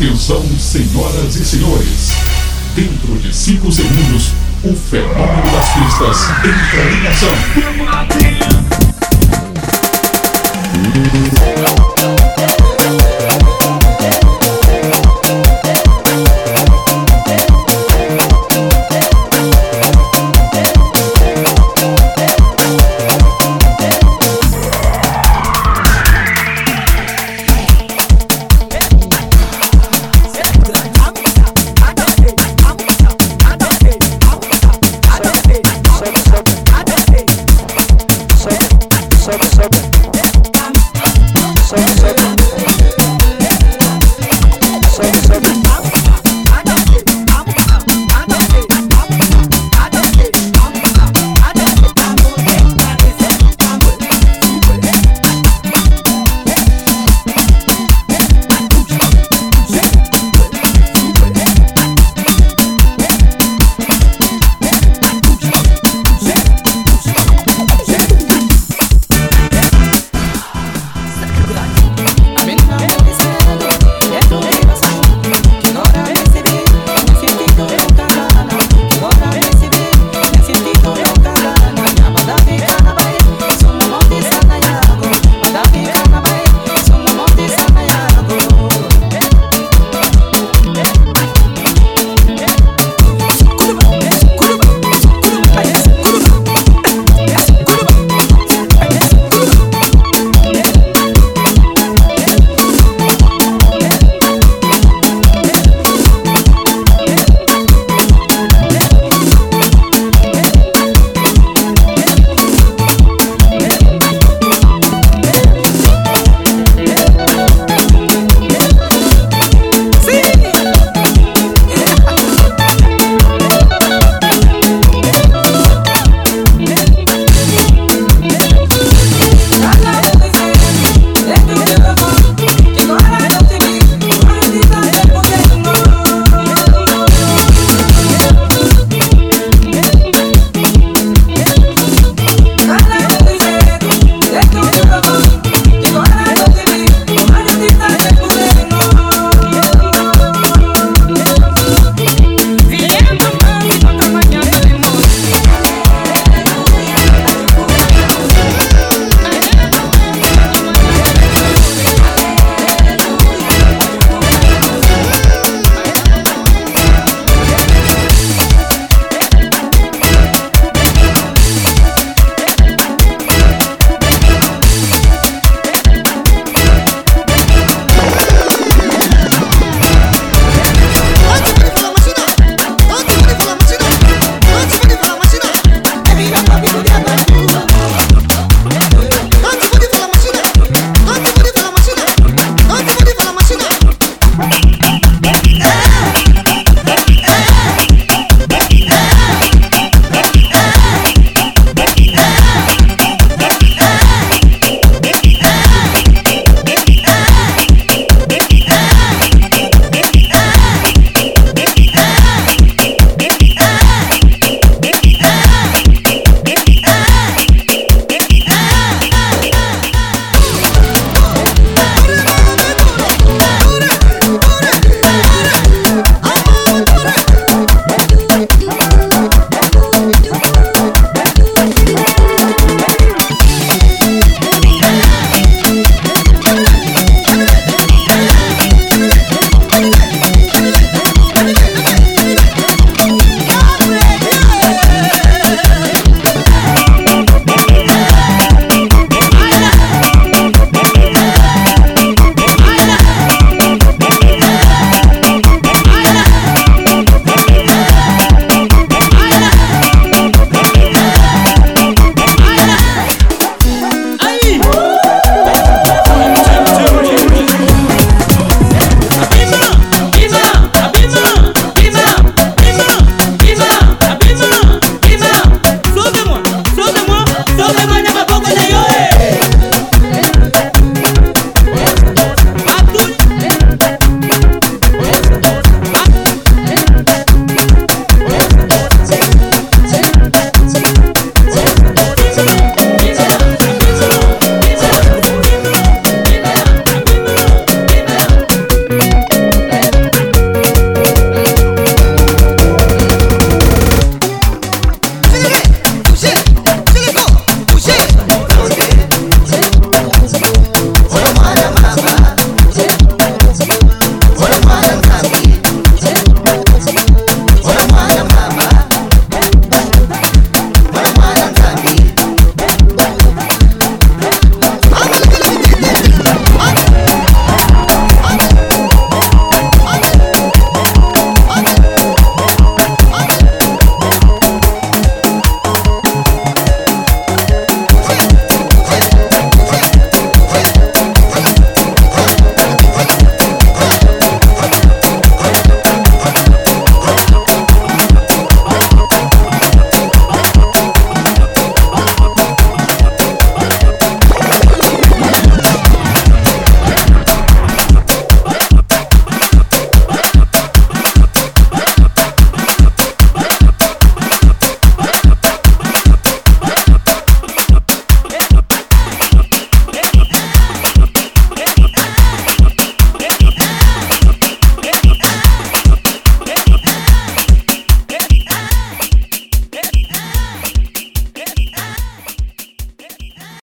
Atenção, senhoras e senhores. Dentro de 5 segundos, o fenômeno das pistas entra em ação.